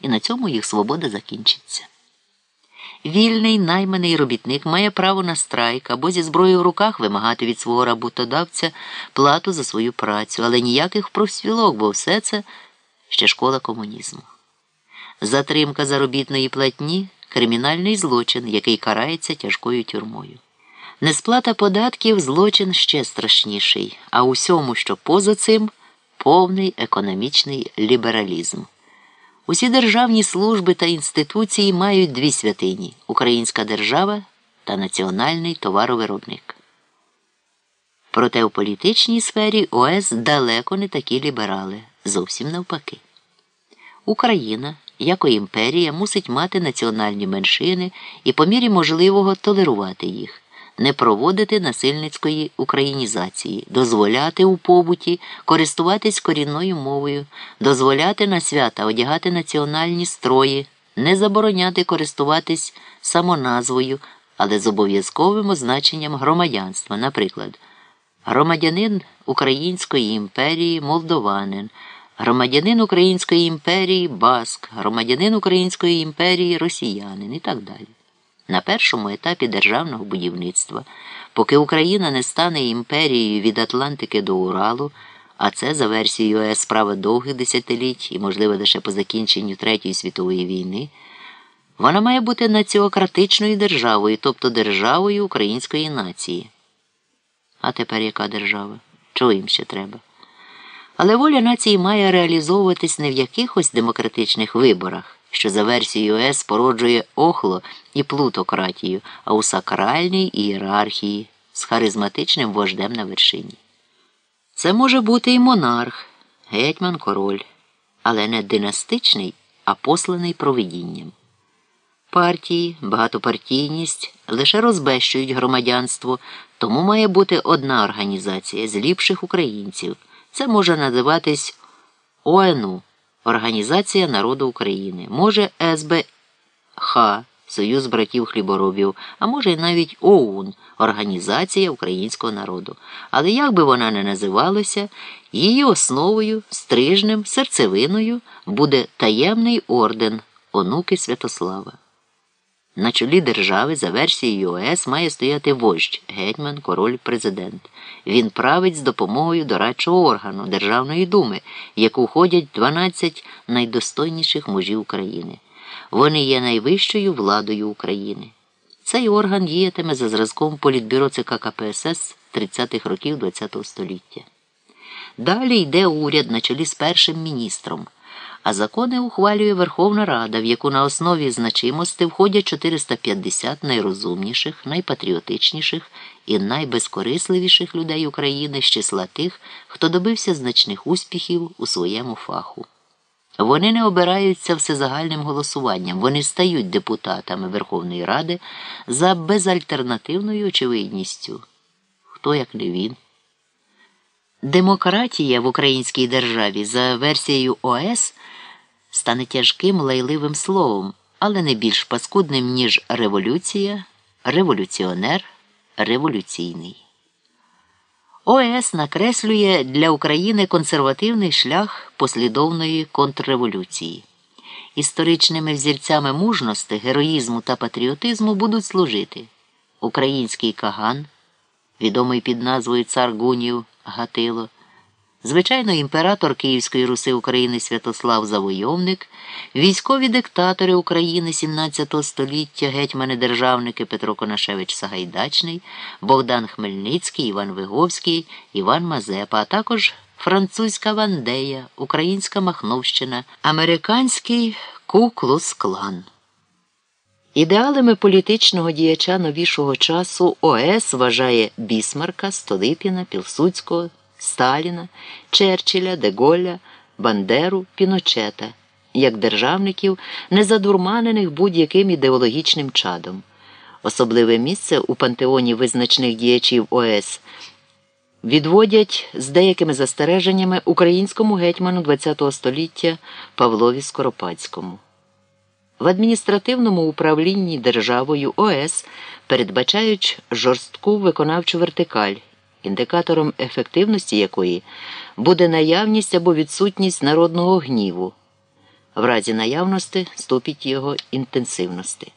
і на цьому їх свобода закінчиться. Вільний найманий робітник має право на страйк або зі зброєю в руках вимагати від свого роботодавця плату за свою працю, але ніяких профспілок, бо все це ще школа комунізму. Затримка заробітної платні кримінальний злочин, який карається тяжкою тюрмою. Несплата податків злочин ще страшніший, а усьому, що поза цим, повний економічний лібералізм. Усі державні служби та інституції мають дві святині Українська держава та національний товаровиробник. Проте у політичній сфері ОС далеко не такі ліберали, зовсім навпаки. Україна, як імперія, мусить мати національні меншини і по мірі можливого толерувати їх не проводити насильницької українізації, дозволяти у побуті користуватись корінною мовою, дозволяти на свята одягати національні строї, не забороняти користуватись самоназвою, але з обов'язковим означенням громадянства, наприклад, громадянин Української імперії молдованин. Громадянин Української імперії Баск, громадянин Української імперії росіянин і так далі на першому етапі державного будівництва, поки Україна не стане імперією від Атлантики до Уралу, а це за версією ОС справа довгих десятиліть і, можливо, лише по закінченню Третьої світової війни, вона має бути націократичною державою, тобто державою української нації. А тепер яка держава? Чого їм ще треба? Але воля нації має реалізовуватись не в якихось демократичних виборах що за версією ОС породжує охло і плутократію, а у сакральній ієрархії з харизматичним вождем на вершині. Це може бути і монарх, гетьман король, але не династичний, а посланий провидінням. Партії, багатопартійність лише розбещують громадянство, тому має бути одна організація з ліпших українців. Це може називатись ОНУ. Організація народу України, може СБХ, Союз братів хліборобів, а може й навіть ОУН Організація українського народу. Але як би вона не називалася, її основою, стрижнем, серцевиною буде таємний орден онуки Святослава. На чолі держави за версією ОС має стояти вождь, гетьман, король, президент. Він править з допомогою дорадчого органу Державної думи, в яку входять 12 найдостойніших мужів України. Вони є найвищою владою України. Цей орган діятиме за зразком політбюро ЦК КПСС 30-х років ХХ століття. Далі йде уряд на чолі з першим міністром а закони ухвалює Верховна Рада, в яку на основі значимості входять 450 найрозумніших, найпатріотичніших і найбезкорисливіших людей України з числа тих, хто добився значних успіхів у своєму фаху. Вони не обираються всезагальним голосуванням, вони стають депутатами Верховної Ради за безальтернативною очевидністю. Хто як не він? Демократія в українській державі за версією ОС стане тяжким лайливим словом, але не більш паскудним, ніж революція, революціонер, революційний. ОС накреслює для України консервативний шлях послідовної контрреволюції. Історичними взірцями мужності, героїзму та патріотизму будуть служити український Каган, відомий під назвою Цар Гунів Гатило. Звичайно, імператор Київської Руси України Святослав Завойовник, військові диктатори України 17 століття, гетьмани державники Петро Конашевич Сагайдачний, Богдан Хмельницький, Іван Виговський, Іван Мазепа, а також французька Вандея, українська Махновщина, американський Куклус Клан. Ідеалами політичного діяча новішого часу ОС вважає Бісмарка, Столипіна, Пілсудського. Сталіна, Черчилля, Деголя, Бандеру, Піночета, як державників, не задурманених будь-яким ідеологічним чадом. Особливе місце у пантеоні визначних діячів ОС відводять з деякими застереженнями українському гетьману ХХ століття Павлові Скоропадському. В адміністративному управлінні державою ОС передбачають жорстку виконавчу вертикаль індикатором ефективності якої буде наявність або відсутність народного гніву. в разі наявності ступіть його інтенсивності.